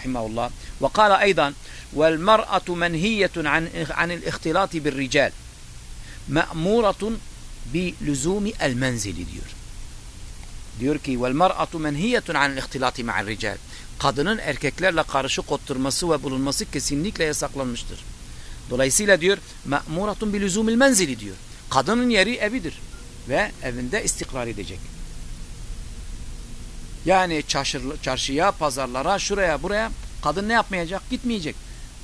rahimahullah. Ve kâle aydan vel mer'atu menhiyetun an, anil ihtilati bir rical. Me'muratun bi lüzumi el menzili diyor. Diyor ki vel mer'atu menhiyetun anil ihtilati ma'al rical. Kadının erkeklerle karışık oturması ve bulunması kesinlikle yasaklanmıştır. Dolayısıyla diyor me'muratun bi lüzumil menzili diyor. Kadının yeri evidir ve evinde istikrar edecek. Yani çarşı, çarşıya, pazarlara, şuraya, buraya kadın ne yapmayacak? Gitmeyecek.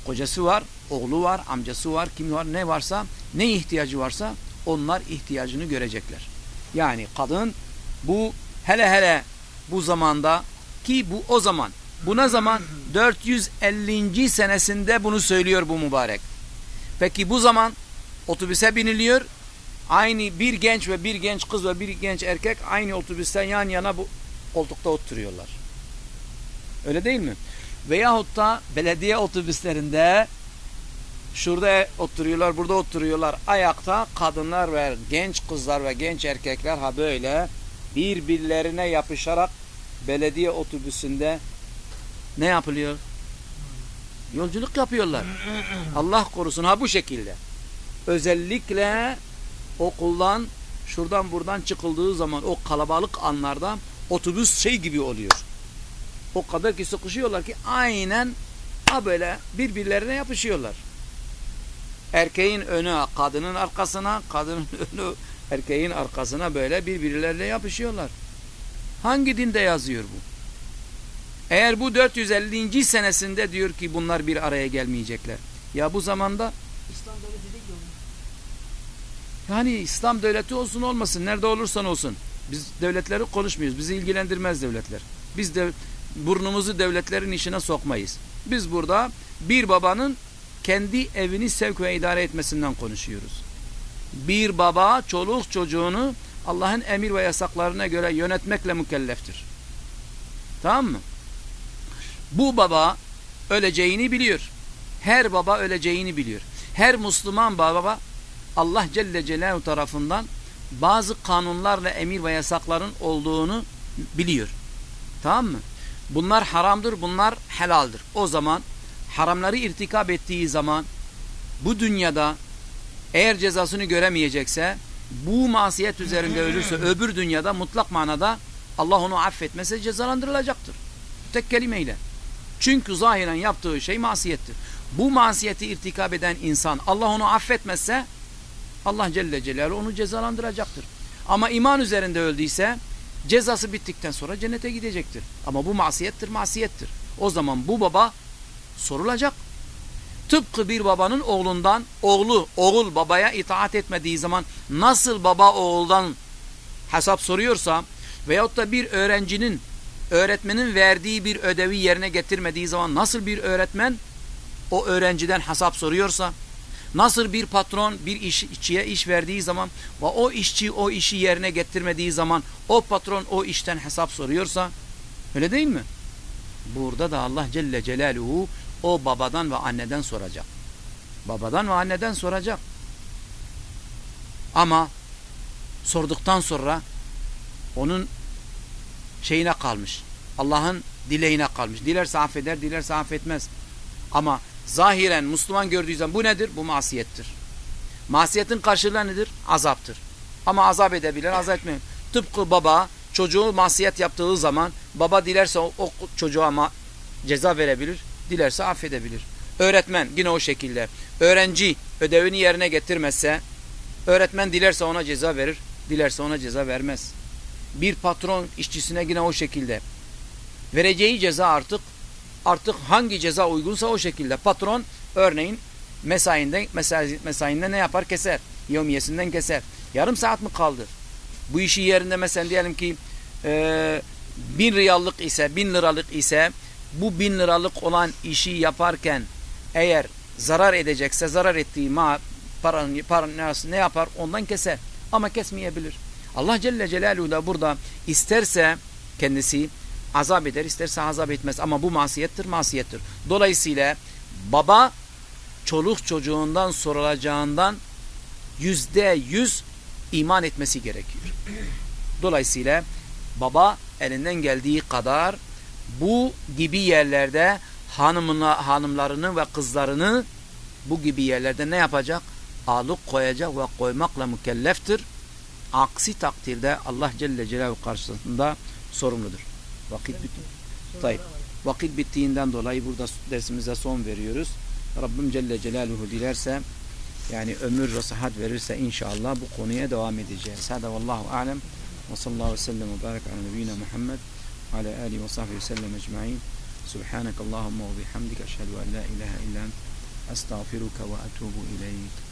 Kocası var, oğlu var, amcası var, kim var, ne varsa, ne ihtiyacı varsa onlar ihtiyacını görecekler. Yani kadın bu hele hele bu zamanda ki bu o zaman bu ne zaman 450. senesinde bunu söylüyor bu mübarek. Peki bu zaman otobüse biniliyor. Aynı bir genç ve bir genç kız ve bir genç erkek aynı otobüsten yan yana bu koltukta oturuyorlar. Öyle değil mi? Veyahut da belediye otobüslerinde şurada oturuyorlar, burada oturuyorlar. Ayakta kadınlar ve genç kızlar ve genç erkekler ha böyle birbirlerine yapışarak belediye otobüsünde ne yapılıyor? Yolculuk yapıyorlar. Allah korusun ha bu şekilde. Özellikle okuldan şuradan buradan çıkıldığı zaman o kalabalık anlarda otobüs şey gibi oluyor. O kadar ki sıkışıyorlar ki aynen ha böyle birbirlerine yapışıyorlar. Erkeğin önü kadının arkasına, kadının önü erkeğin arkasına böyle birbirlerine yapışıyorlar. Hangi dinde yazıyor bu? Eğer bu 450. senesinde diyor ki bunlar bir araya gelmeyecekler. Ya bu zamanda İslam devleti değil yani İslam devleti olsun olmasın nerede olursan olsun. Biz devletleri konuşmuyoruz. Bizi ilgilendirmez devletler. Biz de burnumuzu devletlerin işine sokmayız. Biz burada bir babanın kendi evini sevk ve idare etmesinden konuşuyoruz. Bir baba çoluk çocuğunu Allah'ın emir ve yasaklarına göre yönetmekle mükelleftir. Tamam mı? Bu baba öleceğini biliyor. Her baba öleceğini biliyor. Her Müslüman baba Allah Celle Celaluhu tarafından bazı kanunlarla emir ve yasakların olduğunu biliyor. Tamam mı? Bunlar haramdır, bunlar helaldir. O zaman haramları irtikap ettiği zaman bu dünyada eğer cezasını göremeyecekse bu masiyet üzerinde ölürse öbür dünyada mutlak manada Allah onu affetmese cezalandırılacaktır. Tek kelimeyle. Çünkü zahiren yaptığı şey masiyettir. Bu masiyeti irtikap eden insan Allah onu affetmezse Allah Celle Celaluhu onu cezalandıracaktır. Ama iman üzerinde öldüyse cezası bittikten sonra cennete gidecektir. Ama bu masiyettir, masiyettir. O zaman bu baba sorulacak. Tıpkı bir babanın oğlundan, oğlu, oğul babaya itaat etmediği zaman nasıl baba oğuldan hesap soruyorsa veyahut da bir öğrencinin, öğretmenin verdiği bir ödevi yerine getirmediği zaman nasıl bir öğretmen o öğrenciden hesap soruyorsa Nasıl bir patron bir iş, işçiye iş verdiği zaman ve o işçi o işi yerine getirmediği zaman o patron o işten hesap soruyorsa öyle değil mi? Burada da Allah Celle Celaluhu o babadan ve anneden soracak. Babadan ve anneden soracak. Ama sorduktan sonra onun şeyine kalmış. Allah'ın dileğine kalmış. Dilerse affeder, dilerse affetmez. Ama zahiren Müslüman gördüğü zaman bu nedir? Bu masiyettir. Masiyetin karşılığı nedir? Azaptır. Ama azap edebilir, azap etmiyor. Tıpkı baba çocuğu masiyet yaptığı zaman baba dilerse o, o çocuğa ma ceza verebilir, dilerse affedebilir. Öğretmen yine o şekilde. Öğrenci ödevini yerine getirmezse öğretmen dilerse ona ceza verir, dilerse ona ceza vermez. Bir patron işçisine yine o şekilde. Vereceği ceza artık artık hangi ceza uygunsa o şekilde. Patron örneğin mesainden, mesai, mesainden ne yapar? Keser. Yevmiyesinden keser. Yarım saat mi kaldı? Bu işi yerinde mesela diyelim ki e, bin riyallık ise, bin liralık ise bu bin liralık olan işi yaparken eğer zarar edecekse zarar ettiği ma paranın, paranın ne yapar? Ondan keser. Ama kesmeyebilir. Allah Celle Celaluhu da burada isterse kendisi azap eder isterse azap etmez ama bu masiyettir masiyettir. Dolayısıyla baba çoluk çocuğundan sorulacağından yüzde yüz iman etmesi gerekiyor. Dolayısıyla baba elinden geldiği kadar bu gibi yerlerde hanımına, hanımlarını ve kızlarını bu gibi yerlerde ne yapacak? Alık koyacak ve koymakla mükelleftir. Aksi takdirde Allah Celle Celaluhu karşısında sorumludur. Vakit bitti. Tayyip. Vakit bittiğinden dolayı burada dersimize son veriyoruz. Rabbim Celle Celaluhu dilerse yani ömür ve sıhhat verirse inşallah bu konuya devam edeceğiz. Hada vallahu alem ve sallallahu aleyhi ve sellem ve ala nebiyyina Muhammed ve ala alihi ve sahbihi sellem ecma'in. Subhanakallahumma ve bihamdika eşhedü en la ilahe illa ent estağfiruka ve etubu ileyk.